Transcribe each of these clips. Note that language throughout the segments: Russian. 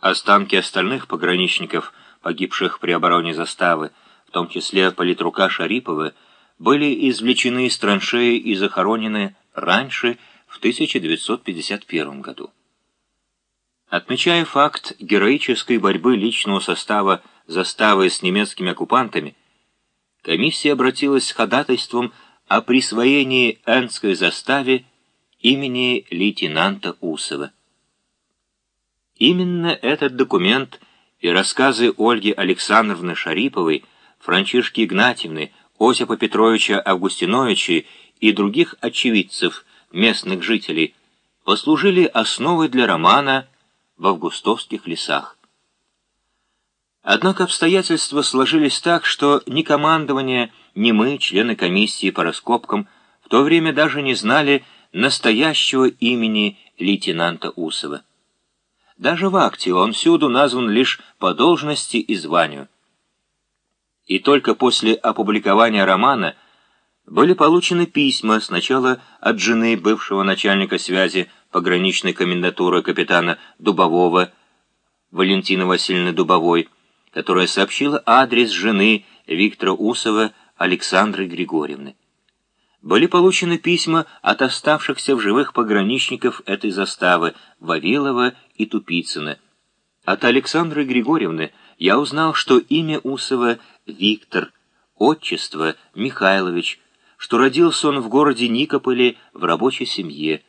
Останки остальных пограничников, погибших при обороне заставы, в том числе политрука Шарипова, были извлечены из траншеи и захоронены раньше, в 1951 году. Отмечая факт героической борьбы личного состава заставы с немецкими оккупантами, комиссия обратилась с ходатайством о присвоении Энской заставе имени лейтенанта Усова. Именно этот документ и рассказы Ольги Александровны Шариповой, Франчишки Игнатьевны, Осипа Петровича Августиновича и других очевидцев, местных жителей, послужили основой для романа в августовских лесах. Однако обстоятельства сложились так, что ни командование, ни мы, члены комиссии по раскопкам, в то время даже не знали настоящего имени лейтенанта Усова. Даже в акте он всюду назван лишь по должности и званию. И только после опубликования романа были получены письма сначала от жены бывшего начальника связи пограничной комендатуры капитана Дубового, Валентины Васильевны Дубовой, которая сообщила адрес жены Виктора Усова Александры Григорьевны. Были получены письма от оставшихся в живых пограничников этой заставы Вавилова и Тупицына. От Александры Григорьевны я узнал, что имя Усова Виктор, отчество Михайлович, что родился он в городе Никополе в рабочей семье.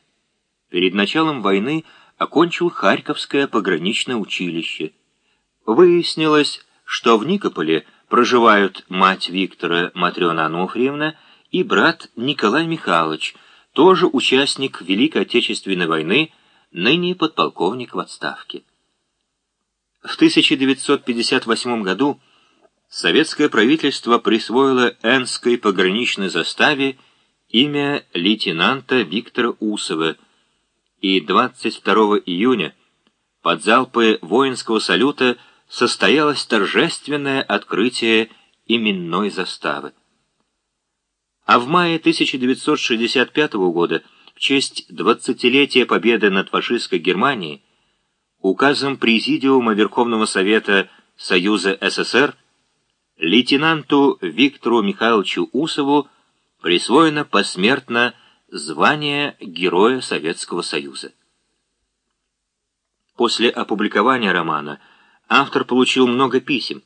Перед началом войны окончил Харьковское пограничное училище. Выяснилось, что в Никополе проживают мать Виктора Матрена Ануфриевна и брат Николай Михайлович, тоже участник Великой Отечественной войны, ныне подполковник в отставке. В 1958 году советское правительство присвоило Энской пограничной заставе имя лейтенанта Виктора Усова, и 22 июня под залпы воинского салюта состоялось торжественное открытие именной заставы. А в мае 1965 года, в честь 20-летия победы над фашистской Германией, указом Президиума Верховного Совета Союза СССР лейтенанту Виктору Михайловичу Усову присвоено посмертно звание Героя Советского Союза. После опубликования романа автор получил много писем.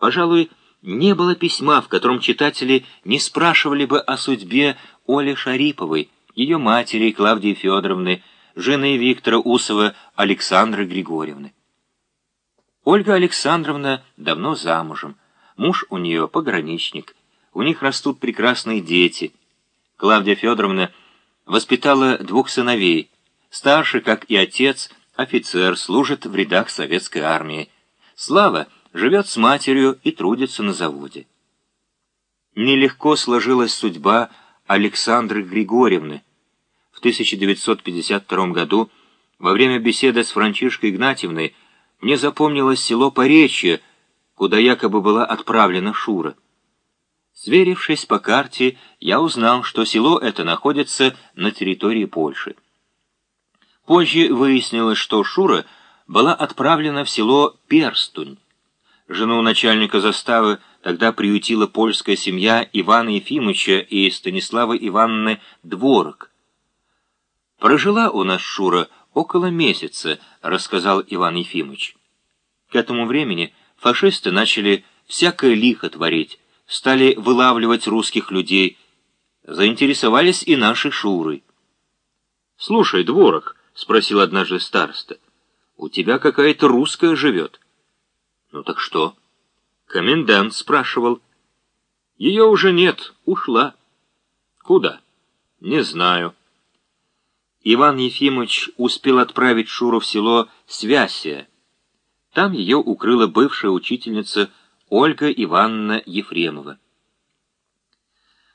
Пожалуй, не было письма, в котором читатели не спрашивали бы о судьбе Оли Шариповой, ее матери Клавдии Федоровны, жены Виктора Усова Александры Григорьевны. Ольга Александровна давно замужем, муж у нее пограничник, у них растут прекрасные дети. Клавдия Федоровна воспитала двух сыновей, старший, как и отец, офицер, служит в рядах советской армии. Слава — живет с матерью и трудится на заводе. Нелегко сложилась судьба Александры Григорьевны. В 1952 году, во время беседы с Франчишкой Игнатьевной, мне запомнилось село Поречье, куда якобы была отправлена Шура. Сверившись по карте, я узнал, что село это находится на территории Польши. Позже выяснилось, что Шура была отправлена в село Перстунь, Жену начальника заставы тогда приютила польская семья Ивана Ефимовича и Станислава Ивановны Дворок. «Прожила у нас Шура около месяца», — рассказал Иван Ефимович. К этому времени фашисты начали всякое лихо творить, стали вылавливать русских людей, заинтересовались и нашей Шурой. «Слушай, Дворок», — спросил однажды староста, — «у тебя какая-то русская живет». «Ну так что?» «Комендант спрашивал». «Ее уже нет, ушла». «Куда?» «Не знаю». Иван Ефимович успел отправить Шуру в село Свясия. Там ее укрыла бывшая учительница Ольга Ивановна Ефремова.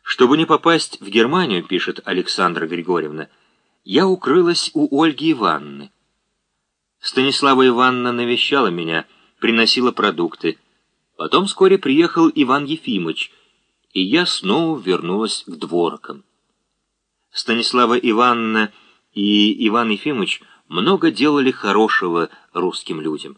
«Чтобы не попасть в Германию, — пишет Александра Григорьевна, — я укрылась у Ольги Ивановны. Станислава Ивановна навещала меня — приносила продукты. Потом вскоре приехал Иван Ефимович, и я снова вернулась к дворкам. Станислава Ивановна и Иван Ефимович много делали хорошего русским людям.